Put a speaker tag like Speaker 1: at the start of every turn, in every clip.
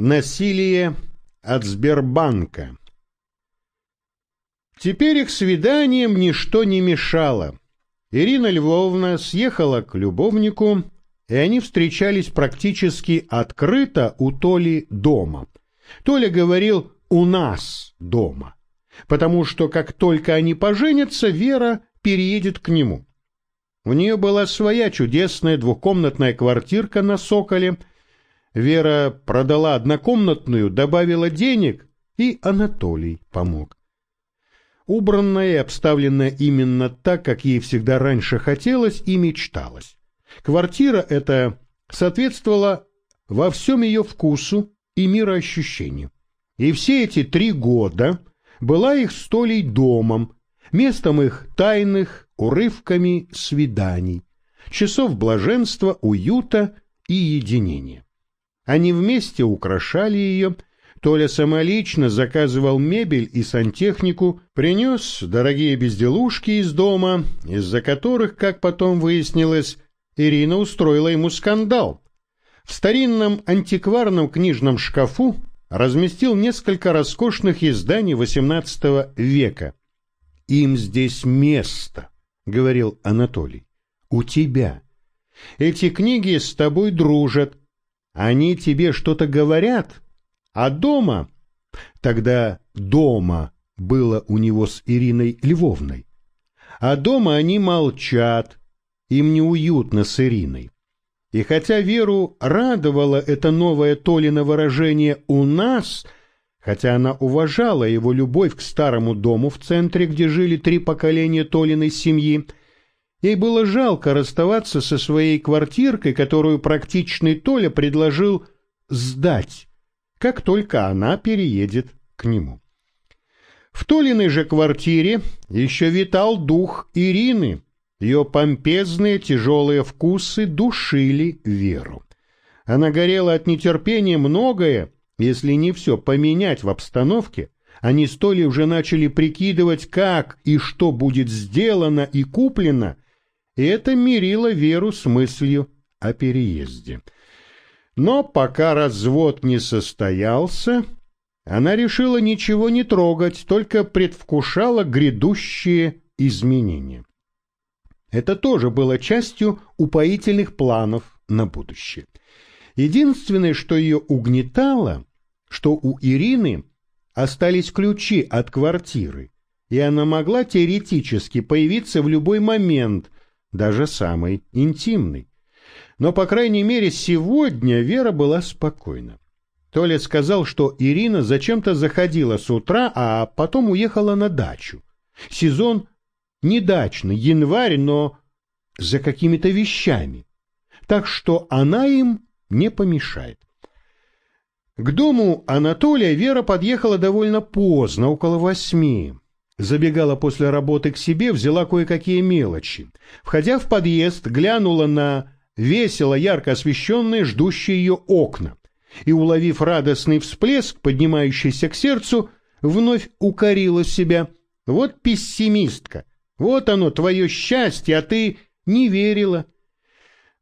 Speaker 1: Насилие от Сбербанка. Теперь их свиданиям ничто не мешало. Ирина Львовна съехала к любовнику, и они встречались практически открыто у Толи дома. Толя говорил «у нас дома», потому что как только они поженятся, Вера переедет к нему. У нее была своя чудесная двухкомнатная квартирка на Соколе – Вера продала однокомнатную, добавила денег, и Анатолий помог. Убранная и обставленная именно так, как ей всегда раньше хотелось и мечталось. Квартира эта соответствовала во всем ее вкусу и мироощущению. И все эти три года была их столей домом, местом их тайных урывками свиданий, часов блаженства, уюта и единения. Они вместе украшали ее. Толя самолично заказывал мебель и сантехнику, принес дорогие безделушки из дома, из-за которых, как потом выяснилось, Ирина устроила ему скандал. В старинном антикварном книжном шкафу разместил несколько роскошных изданий XVIII века. «Им здесь место», — говорил Анатолий, — «у тебя. Эти книги с тобой дружат, они тебе что-то говорят, а дома... Тогда дома было у него с Ириной Львовной. А дома они молчат, им неуютно с Ириной. И хотя Веру радовало это новое Толино выражение «у нас», хотя она уважала его любовь к старому дому в центре, где жили три поколения Толиной семьи, Ей было жалко расставаться со своей квартиркой, которую практичный Толя предложил сдать, как только она переедет к нему. В Толиной же квартире еще витал дух Ирины. Ее помпезные тяжелые вкусы душили Веру. Она горела от нетерпения многое, если не все поменять в обстановке. Они с Толей уже начали прикидывать, как и что будет сделано и куплено – и это мирило Веру с мыслью о переезде. Но пока развод не состоялся, она решила ничего не трогать, только предвкушала грядущие изменения. Это тоже было частью упоительных планов на будущее. Единственное, что ее угнетало, что у Ирины остались ключи от квартиры, и она могла теоретически появиться в любой момент, даже самый интимный. Но, по крайней мере, сегодня Вера была спокойна. Толя сказал, что Ирина зачем-то заходила с утра, а потом уехала на дачу. Сезон не дачный, январь, но за какими-то вещами. Так что она им не помешает. К дому Анатолия Вера подъехала довольно поздно, около восьми. Забегала после работы к себе, взяла кое-какие мелочи. Входя в подъезд, глянула на весело, ярко освещенные, ждущие ее окна. И, уловив радостный всплеск, поднимающийся к сердцу, вновь укорила себя. Вот пессимистка, вот оно, твое счастье, а ты не верила.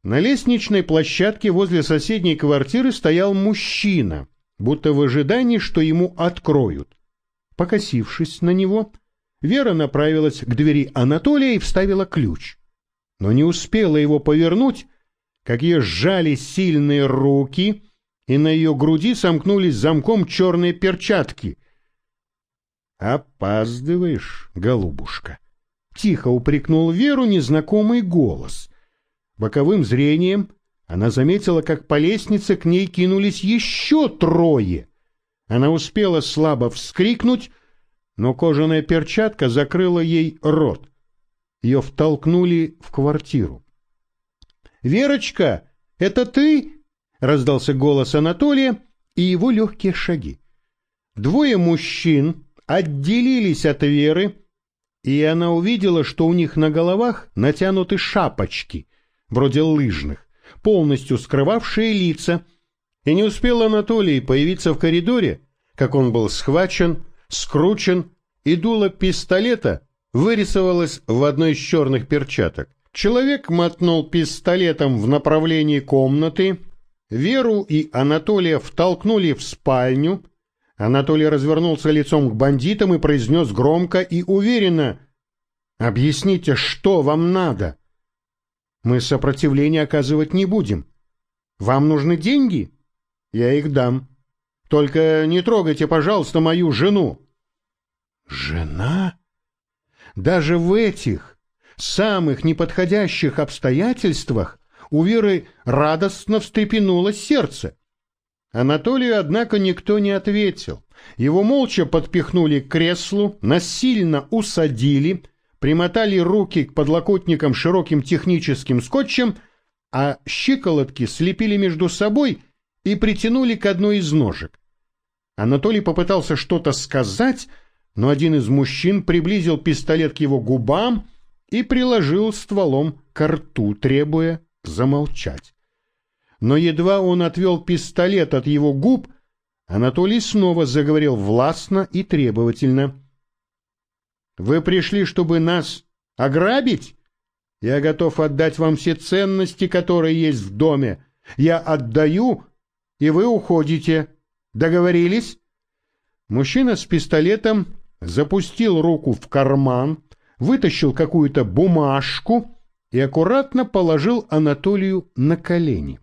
Speaker 1: На лестничной площадке возле соседней квартиры стоял мужчина, будто в ожидании, что ему откроют. Покосившись на него, Вера направилась к двери Анатолия и вставила ключ. Но не успела его повернуть, как ее сжали сильные руки, и на ее груди сомкнулись замком черные перчатки. «Опаздываешь, голубушка!» — тихо упрекнул Веру незнакомый голос. Боковым зрением она заметила, как по лестнице к ней кинулись еще трое. Она успела слабо вскрикнуть, но кожаная перчатка закрыла ей рот. Ее втолкнули в квартиру. «Верочка, это ты?» — раздался голос Анатолия и его легкие шаги. Двое мужчин отделились от Веры, и она увидела, что у них на головах натянуты шапочки, вроде лыжных, полностью скрывавшие лица, и не успел Анатолий появиться в коридоре, как он был схвачен скручен, и дуло пистолета вырисовалось в одной из черных перчаток. Человек мотнул пистолетом в направлении комнаты, Веру и Анатолия втолкнули в спальню. Анатолий развернулся лицом к бандитам и произнес громко и уверенно «Объясните, что вам надо?» «Мы сопротивления оказывать не будем. Вам нужны деньги? Я их дам. Только не трогайте, пожалуйста, мою жену». «Жена?» Даже в этих самых неподходящих обстоятельствах у Веры радостно встрепенулось сердце. Анатолию, однако, никто не ответил. Его молча подпихнули к креслу, насильно усадили, примотали руки к подлокотникам широким техническим скотчем, а щиколотки слепили между собой и притянули к одной из ножек. Анатолий попытался что-то сказать, но один из мужчин приблизил пистолет к его губам и приложил стволом к рту, требуя замолчать. Но едва он отвел пистолет от его губ, Анатолий снова заговорил властно и требовательно. «Вы пришли, чтобы нас ограбить? Я готов отдать вам все ценности, которые есть в доме. Я отдаю, и вы уходите. Договорились?» Мужчина с пистолетом запустил руку в карман, вытащил какую-то бумажку и аккуратно положил Анатолию на колени.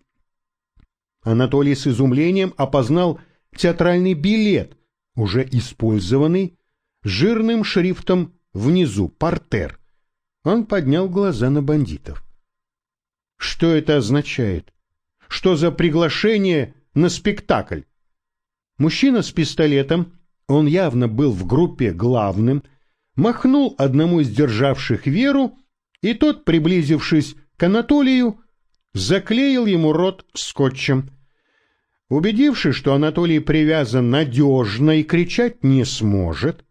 Speaker 1: Анатолий с изумлением опознал театральный билет, уже использованный, жирным шрифтом внизу «Портер». Он поднял глаза на бандитов. Что это означает? Что за приглашение на спектакль? Мужчина с пистолетом, он явно был в группе главным, махнул одному из державших Веру и тот, приблизившись к Анатолию, заклеил ему рот скотчем. Убедившись, что Анатолий привязан надежно и кричать не сможет,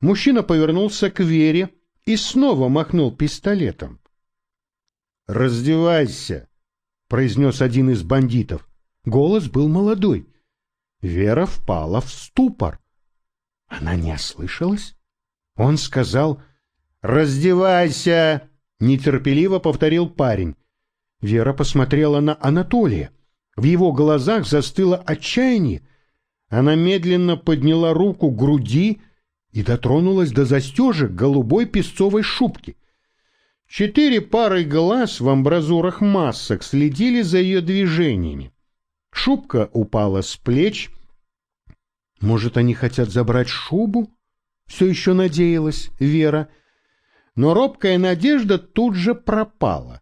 Speaker 1: мужчина повернулся к Вере и снова махнул пистолетом. «Раздевайся!» — произнес один из бандитов. Голос был молодой. Вера впала в ступор. Она не ослышалась? Он сказал «Раздевайся!» нетерпеливо повторил парень. Вера посмотрела на Анатолия. В его глазах застыло отчаяние. Она медленно подняла руку к груди и дотронулась до застежек голубой песцовой шубки. Четыре пары глаз в амбразурах масок следили за ее движениями. Шубка упала с плеч. Может, они хотят забрать шубу? Все еще надеялась Вера — но робкая надежда тут же пропала.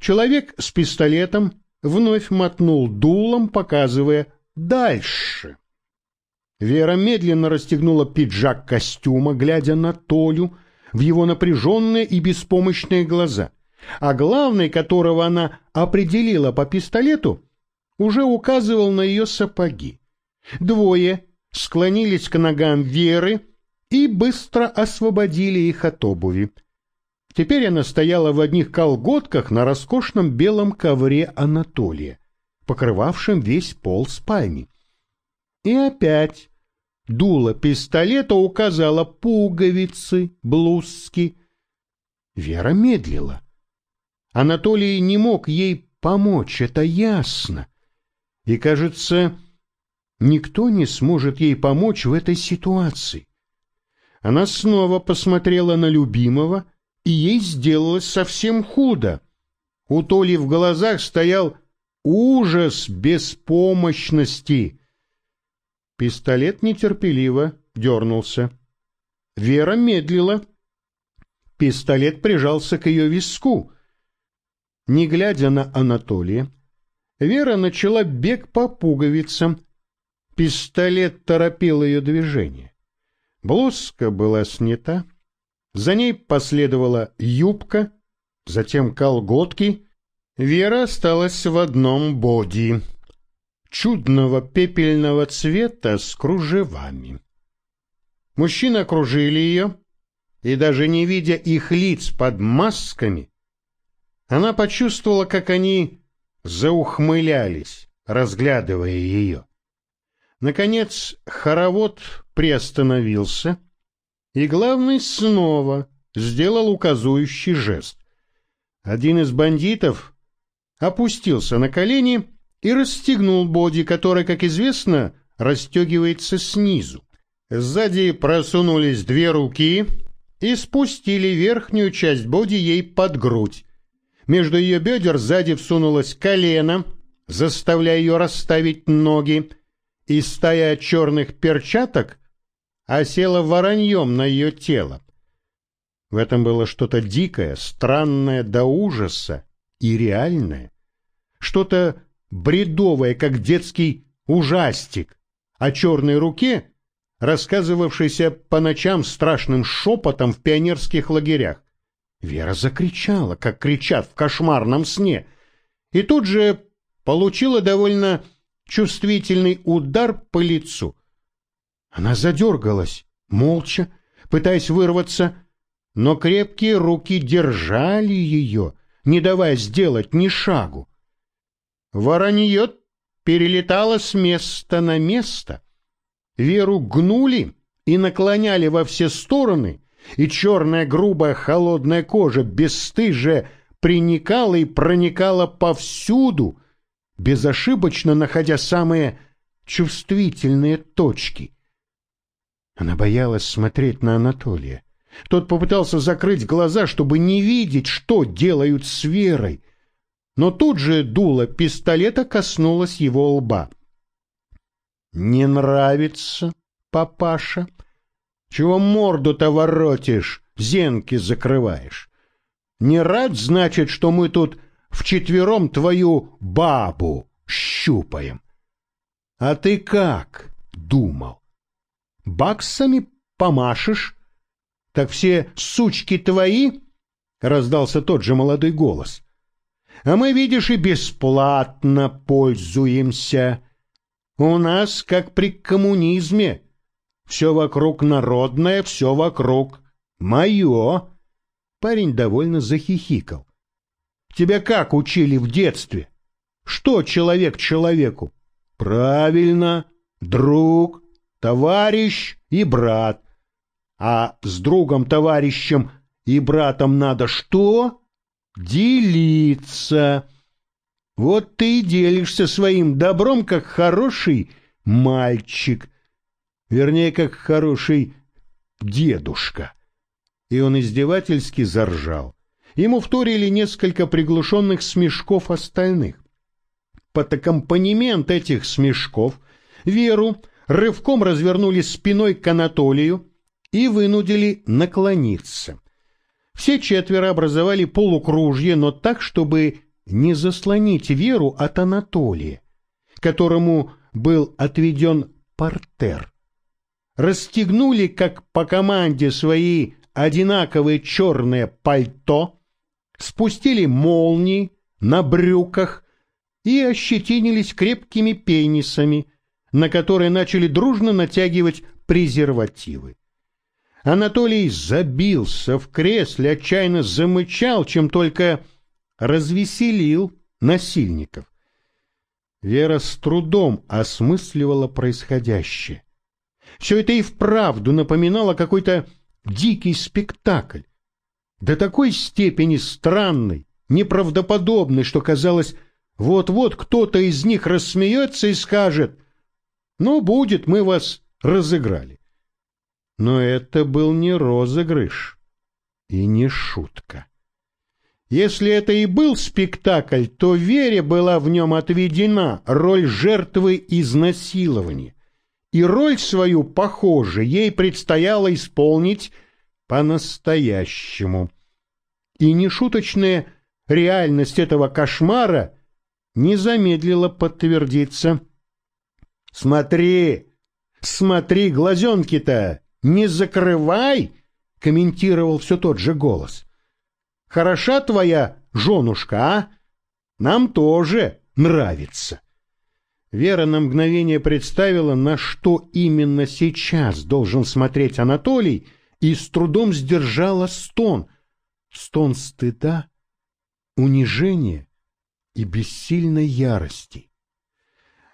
Speaker 1: Человек с пистолетом вновь мотнул дулом, показывая «дальше». Вера медленно расстегнула пиджак костюма, глядя на Толю в его напряженные и беспомощные глаза, а главный, которого она определила по пистолету, уже указывал на ее сапоги. Двое склонились к ногам Веры, и быстро освободили их от обуви. Теперь она стояла в одних колготках на роскошном белом ковре Анатолия, покрывавшем весь пол спальни. И опять дуло пистолета указала пуговицы, блузки. Вера медлила. Анатолий не мог ей помочь, это ясно. И, кажется, никто не сможет ей помочь в этой ситуации. Она снова посмотрела на любимого, и ей сделалось совсем худо. У Толи в глазах стоял ужас беспомощности. Пистолет нетерпеливо дернулся. Вера медлила. Пистолет прижался к ее виску. Не глядя на Анатолия, Вера начала бег по пуговицам. Пистолет торопил ее движение. Блузка была снята, за ней последовала юбка, затем колготки. Вера осталась в одном боди, чудного пепельного цвета с кружевами. Мужчины окружили ее, и даже не видя их лиц под масками, она почувствовала, как они заухмылялись, разглядывая ее. Наконец хоровод приостановился, и главный снова сделал указующий жест. Один из бандитов опустился на колени и расстегнул боди, который, как известно, расстегивается снизу. Сзади просунулись две руки и спустили верхнюю часть боди ей под грудь. Между ее бедер сзади всунулось колено, заставляя ее расставить ноги, и стая черных перчаток осела вороньем на ее тело. В этом было что-то дикое, странное до ужаса и реальное. Что-то бредовое, как детский ужастик, о черной руке, рассказывавшейся по ночам страшным шепотом в пионерских лагерях. Вера закричала, как кричат в кошмарном сне, и тут же получила довольно чувствительный удар по лицу. Она задергалась, молча, пытаясь вырваться, но крепкие руки держали ее, не давая сделать ни шагу. Воронье перелетало с места на место. Веру гнули и наклоняли во все стороны, и черная грубая холодная кожа бесстыже приникала и проникала повсюду, безошибочно находя самые чувствительные точки. Она боялась смотреть на Анатолия. Тот попытался закрыть глаза, чтобы не видеть, что делают с Верой. Но тут же дуло пистолета коснулось его лба. «Не нравится, папаша? Чего морду-то воротишь, зенки закрываешь? Не рад, значит, что мы тут вчетвером твою бабу щупаем? А ты как думал? Баксами помашешь?» Так все сучки твои? Раздался тот же молодой голос. А мы, видишь, и бесплатно пользуемся. У нас, как при коммунизме, все вокруг народное, все вокруг мое. Парень довольно захихикал. Тебя как учили в детстве? Что человек человеку? Правильно, друг, товарищ и брат а с другом-товарищем и братом надо что? Делиться. Вот ты и делишься своим добром, как хороший мальчик. Вернее, как хороший дедушка. И он издевательски заржал. Ему вторили несколько приглушенных смешков остальных. Под аккомпанемент этих смешков Веру рывком развернули спиной к Анатолию, и вынудили наклониться. Все четверо образовали полукружье, но так, чтобы не заслонить Веру от Анатолия, которому был отведен портер. Расстегнули, как по команде, свои одинаковые черные пальто, спустили молнии на брюках и ощетинились крепкими пенисами, на которые начали дружно натягивать презервативы. Анатолий забился в кресле, отчаянно замычал, чем только развеселил насильников. Вера с трудом осмысливала происходящее. Все это и вправду напоминало какой-то дикий спектакль. До такой степени странный, неправдоподобный, что казалось, вот-вот кто-то из них рассмеется и скажет, «Ну, будет, мы вас разыграли». Но это был не розыгрыш и не шутка. Если это и был спектакль, то Вере была в нем отведена роль жертвы изнасилования. И роль свою, похоже, ей предстояло исполнить по-настоящему. И нешуточная реальность этого кошмара не замедлила подтвердиться. «Смотри, смотри, глазенки-то!» «Не закрывай!» — комментировал все тот же голос. «Хороша твоя женушка, а? Нам тоже нравится». Вера на мгновение представила, на что именно сейчас должен смотреть Анатолий, и с трудом сдержала стон. Стон стыда, унижения и бессильной ярости.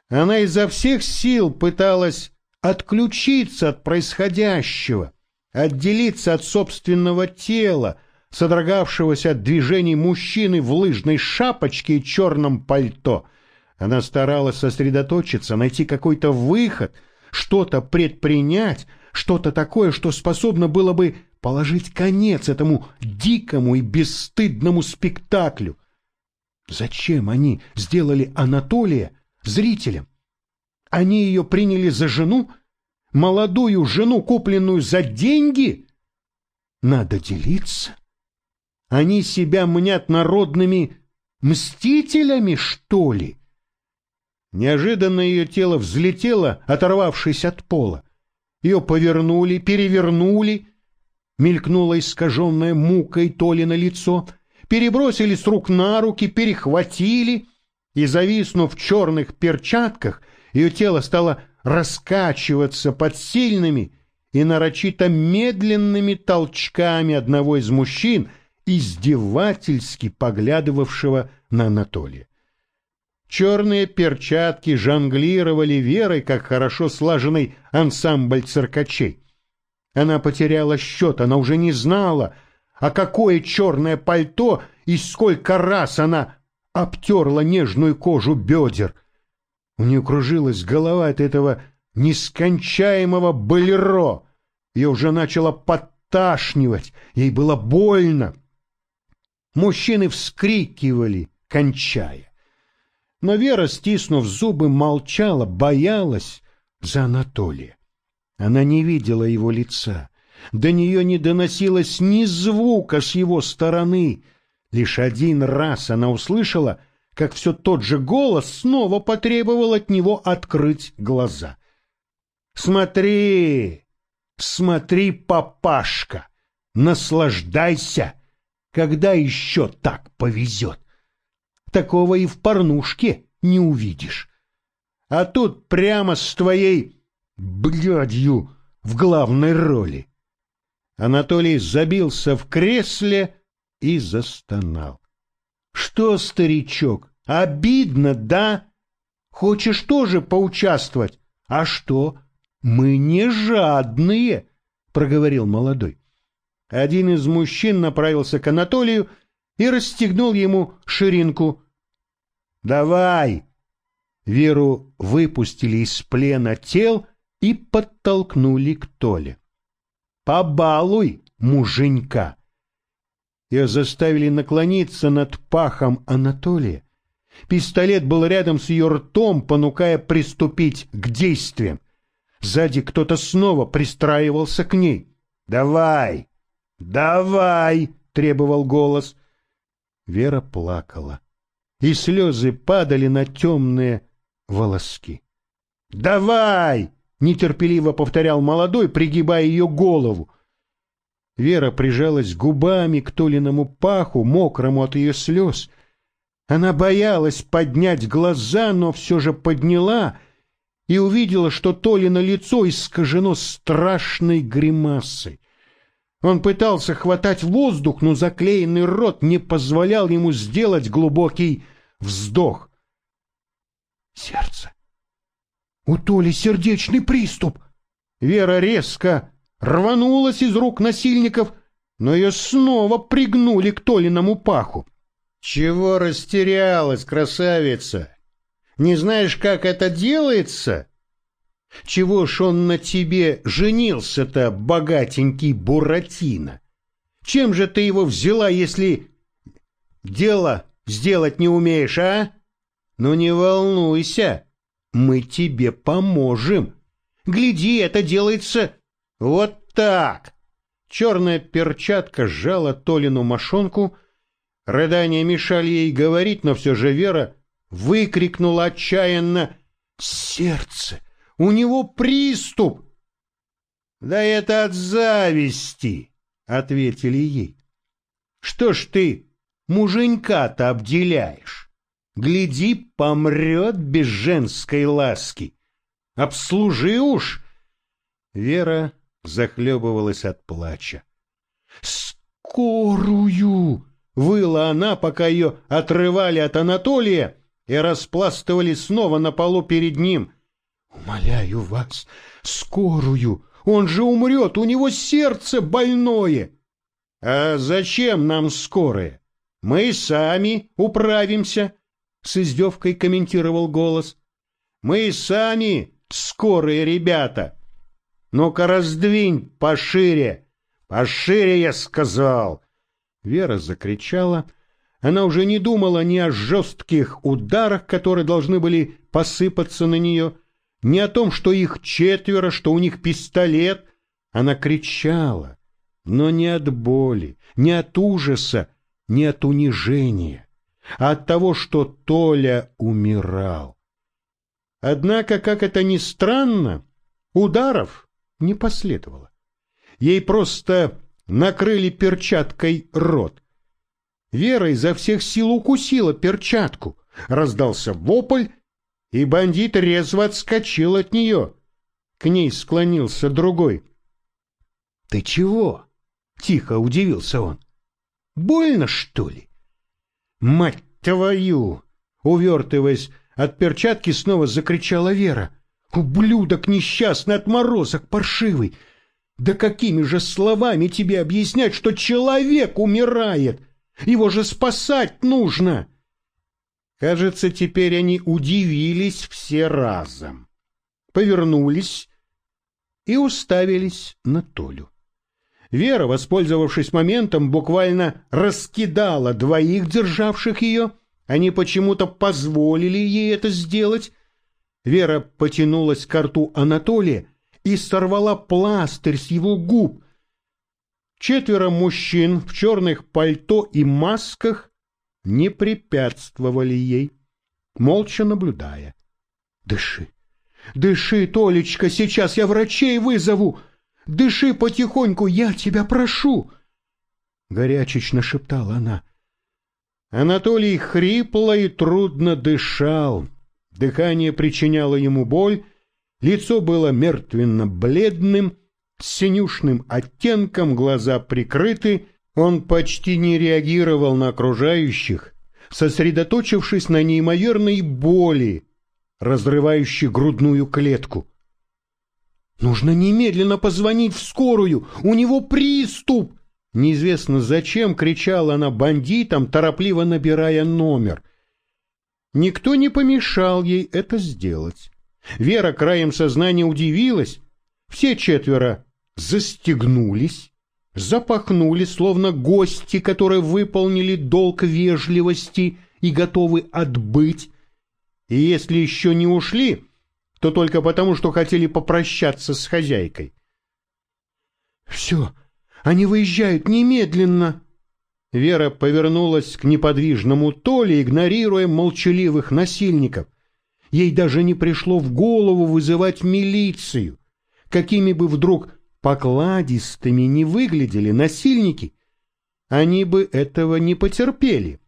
Speaker 1: Она изо всех сил пыталась отключиться от происходящего, отделиться от собственного тела, содрогавшегося от движений мужчины в лыжной шапочке и черном пальто. Она старалась сосредоточиться, найти какой-то выход, что-то предпринять, что-то такое, что способно было бы положить конец этому дикому и бесстыдному спектаклю. Зачем они сделали Анатолия зрителем? Они ее приняли за жену? Молодую жену, купленную за деньги? Надо делиться. Они себя мнят народными мстителями, что ли? Неожиданно ее тело взлетело, оторвавшись от пола. Ее повернули, перевернули. Мелькнуло искаженное мукой Толи на лицо. Перебросили с рук на руки, перехватили. И, зависнув в черных перчатках, ее тело стало раскачиваться под сильными и нарочито медленными толчками одного из мужчин, издевательски поглядывавшего на Анатолия. Черные перчатки жонглировали верой, как хорошо слаженный ансамбль циркачей. Она потеряла счет, она уже не знала, а какое черное пальто и сколько раз она обтерла нежную кожу бедер. У нее кружилась голова от этого нескончаемого болеро. Ее уже начало подташнивать, ей было больно. Мужчины вскрикивали, кончая. Но Вера, стиснув зубы, молчала, боялась за Анатолия. Она не видела его лица. До нее не доносилось ни звука с его стороны. Лишь один раз она услышала, как все тот же голос снова потребовал от него открыть глаза. «Смотри, смотри, папашка, наслаждайся, когда еще так повезет. Такого и в порнушке не увидишь. А тут прямо с твоей блядью в главной роли». Анатолий забился в кресле и застонал. Что, старичок, обидно, да? Хочешь тоже поучаствовать? А что? Мы не жадные, проговорил молодой. Один из мужчин направился к Анатолию и расстегнул ему ширинку. Давай! Веру выпустили из плена тел и подтолкнули к Толе. Побалуй, муженька! Ее заставили наклониться над пахом Анатолия. Пистолет был рядом с ее ртом, понукая приступить к действиям. Сзади кто-то снова пристраивался к ней. «Давай! Давай!» — требовал голос. Вера плакала, и слезы падали на темные волоски. «Давай!» — нетерпеливо повторял молодой, пригибая ее голову. Вера прижалась губами к Толиному паху, мокрому от ее слез. Она боялась поднять глаза, но все же подняла и увидела, что Толино лицо искажено страшной гримасой. Он пытался хватать воздух, но заклеенный рот не позволял ему сделать глубокий вздох. Сердце. У Толи сердечный приступ. Вера резко рванулась из рук насильников, но ее снова пригнули к Толиному паху. «Чего растерялась, красавица? Не знаешь, как это делается? Чего ж он на тебе женился-то, богатенький Буратино? Чем же ты его взяла, если дело сделать не умеешь, а? Ну не волнуйся, мы тебе поможем. Гляди, это делается вот так! Черная перчатка сжала Толину мошонку. Рыдания мешали ей говорить, но все же Вера выкрикнула отчаянно «Сердце! У него приступ!» «Да это от зависти!» — ответили ей. «Что ж ты муженька-то обделяешь? Гляди, помрет без женской ласки! Обслужи уж!» Вера захлебывалась от плача. «Скорую!» — выла она, пока ее отрывали от Анатолия и распластывали снова на полу перед ним. «Умоляю вас, скорую! Он же умрет, у него сердце больное!» «А зачем нам скорые? Мы сами управимся!» — с издевкой комментировал голос. «Мы сами скорые ребята. Ну-ка раздвинь пошире, пошире, я сказал!» Вера закричала. Она уже не думала ни о жестких ударах, которые должны были посыпаться на нее, ни о том, что их четверо, что у них пистолет. Она кричала, но не от боли, не от ужаса, не от унижения, а от того, что Толя умирал. Однако, как это ни странно, ударов не последовало. Ей просто накрыли перчаткой рот. Вера изо всех сил укусила перчатку. Раздался вопль, и бандит резво отскочил от нее. К ней склонился другой. — Ты чего? — тихо удивился он. — Больно, что ли? — Мать твою! — увертываясь от перчатки, снова закричала Вера. — Ублюдок несчастный, отморозок паршивый! Да какими же словами тебе объяснять, что человек умирает? Его же спасать нужно! Кажется, теперь они удивились все разом. Повернулись и уставились на Толю. Вера, воспользовавшись моментом, буквально раскидала двоих, державших ее. Они почему-то позволили ей это сделать. Вера потянулась к рту Анатолия и сорвала пластырь с его губ. Четверо мужчин в черных пальто и масках не препятствовали ей, молча наблюдая. «Дыши, дыши, Толечка, сейчас я врачей вызову!» Дыши потихоньку, я тебя прошу!» Горячечно шептала она. Анатолий хрипло и трудно дышал. Дыхание причиняло ему боль, лицо было мертвенно-бледным, с синюшным оттенком, глаза прикрыты, он почти не реагировал на окружающих, сосредоточившись на неимоверной боли, разрывающей грудную клетку. Нужно немедленно позвонить в скорую, у него приступ! Неизвестно зачем кричала она бандитам, торопливо набирая номер. Никто не помешал ей это сделать. Вера краем сознания удивилась. Все четверо застегнулись, запахнули, словно гости, которые выполнили долг вежливости и готовы отбыть. И если еще не ушли, то только потому, что хотели попрощаться с хозяйкой. «Все, они выезжают немедленно!» Вера повернулась к неподвижному Толе, игнорируя молчаливых насильников. Ей даже не пришло в голову вызывать милицию. Какими бы вдруг покладистыми не выглядели насильники, они бы этого не потерпели.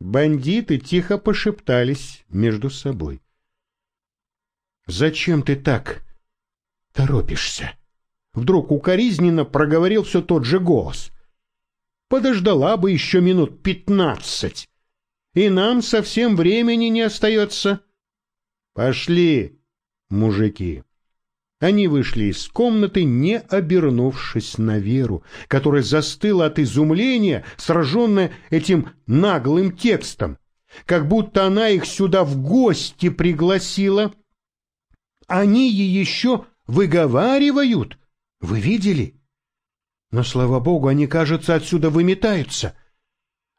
Speaker 1: Бандиты тихо пошептались между собой. Зачем ты так торопишься? Вдруг укоризненно проговорил все тот же голос. Подождала бы еще минут пятнадцать, и нам совсем времени не остается. Пошли, мужики. Они вышли из комнаты, не обернувшись на Веру, которая застыла от изумления, сраженная этим наглым текстом, как будто она их сюда в гости пригласила — они еще выговаривают. Вы видели? Но, слава богу, они, кажется, отсюда выметаются.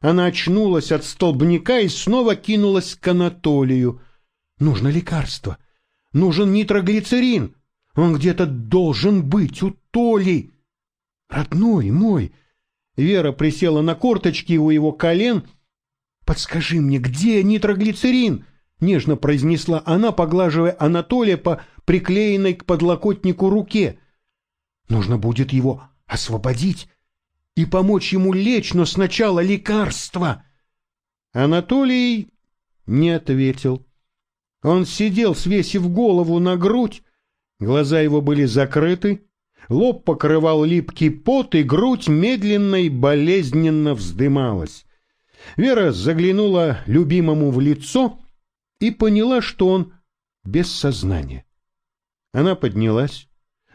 Speaker 1: Она очнулась от столбняка и снова кинулась к Анатолию. Нужно лекарство. Нужен нитроглицерин. Он где-то должен быть у Толи. Родной мой. Вера присела на корточки у его колен. Подскажи мне, где нитроглицерин? нежно произнесла она, поглаживая Анатолия по приклеенной к подлокотнику руке. Нужно будет его освободить и помочь ему лечь, но сначала лекарство. Анатолий не ответил. Он сидел, свесив голову на грудь, глаза его были закрыты, лоб покрывал липкий пот, и грудь медленно и болезненно вздымалась. Вера заглянула любимому в лицо и поняла, что он без сознания. Она поднялась,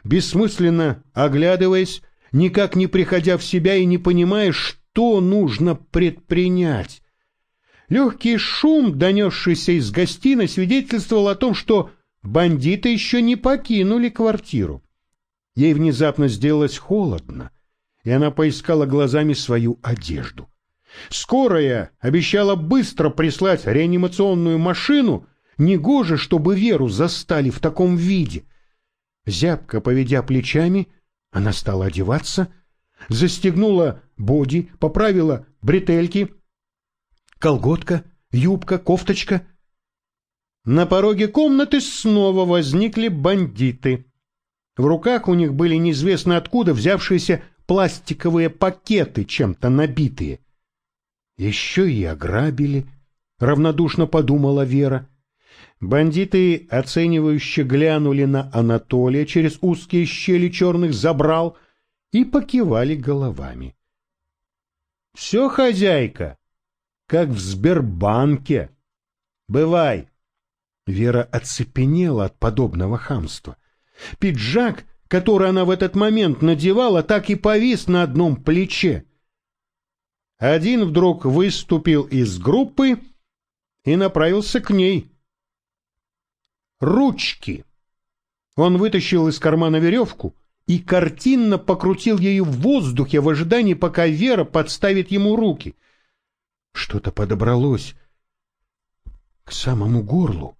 Speaker 1: бессмысленно оглядываясь, никак не приходя в себя и не понимая, что нужно предпринять. Легкий шум, донесшийся из гостиной, свидетельствовал о том, что бандиты еще не покинули квартиру. Ей внезапно сделалось холодно, и она поискала глазами свою одежду. Скорая обещала быстро прислать реанимационную машину, негоже, чтобы Веру застали в таком виде. Зябко поведя плечами, она стала одеваться, застегнула боди, поправила бретельки, колготка, юбка, кофточка. На пороге комнаты снова возникли бандиты. В руках у них были неизвестно откуда взявшиеся пластиковые пакеты, чем-то набитые. Еще и ограбили, равнодушно подумала Вера. Бандиты, оценивающе глянули на Анатолия через узкие щели черных забрал и покивали головами. — Все, хозяйка, как в Сбербанке. Бывай. Вера оцепенела от подобного хамства. Пиджак, который она в этот момент надевала, так и повис на одном плече. Один вдруг выступил из группы и направился к ней. Ручки. Он вытащил из кармана веревку и картинно покрутил ею в воздухе в ожидании, пока Вера подставит ему руки — что-то подобралось к самому горлу.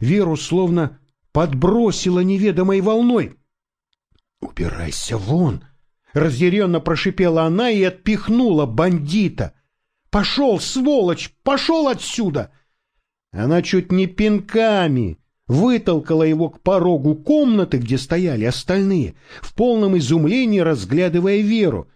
Speaker 1: Веру словно подбросило неведомой волной. «Убирайся вон!» — разъяренно прошипела она и отпихнула бандита. «Пошел, сволочь! Пошел отсюда!» Она чуть не пинками вытолкала его к порогу комнаты, где стояли остальные, в полном изумлении разглядывая Веру.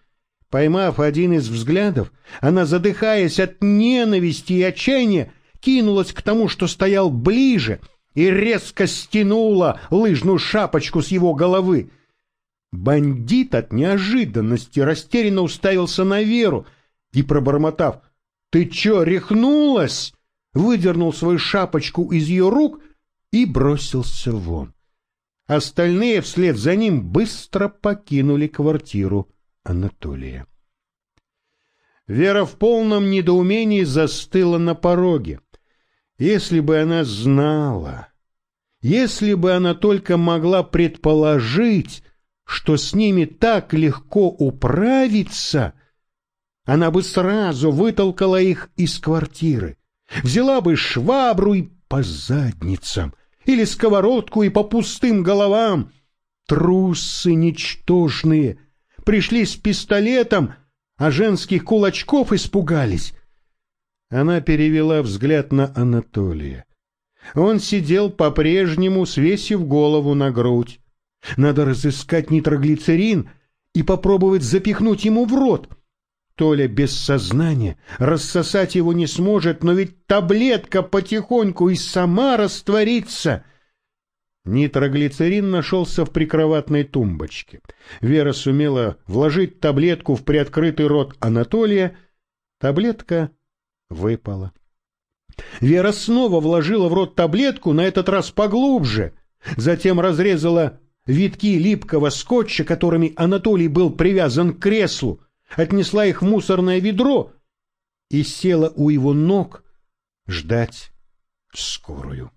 Speaker 1: Поймав один из взглядов, она, задыхаясь от ненависти и отчаяния, кинулась к тому, что стоял ближе, и резко стянула лыжную шапочку с его головы. Бандит от неожиданности растерянно уставился на Веру и, пробормотав «Ты чё, рехнулась?» выдернул свою шапочку из ее рук и бросился вон. Остальные вслед за ним быстро покинули квартиру. Анатолия. Вера в полном недоумении застыла на пороге. Если бы она знала, если бы она только могла предположить, что с ними так легко управиться, она бы сразу вытолкала их из квартиры, взяла бы швабру и по задницам, или сковородку и по пустым головам. Трусы ничтожные — пришли с пистолетом, а женских кулачков испугались. Она перевела взгляд на Анатолия. Он сидел по-прежнему, свесив голову на грудь. Надо разыскать нитроглицерин и попробовать запихнуть ему в рот. Толя без сознания, рассосать его не сможет, но ведь таблетка потихоньку и сама растворится. Нитроглицерин нашелся в прикроватной тумбочке. Вера сумела вложить таблетку в приоткрытый рот Анатолия. Таблетка выпала. Вера снова вложила в рот таблетку, на этот раз поглубже. Затем разрезала витки липкого скотча, которыми Анатолий был привязан к креслу, отнесла их в мусорное ведро и села у его ног ждать скорую.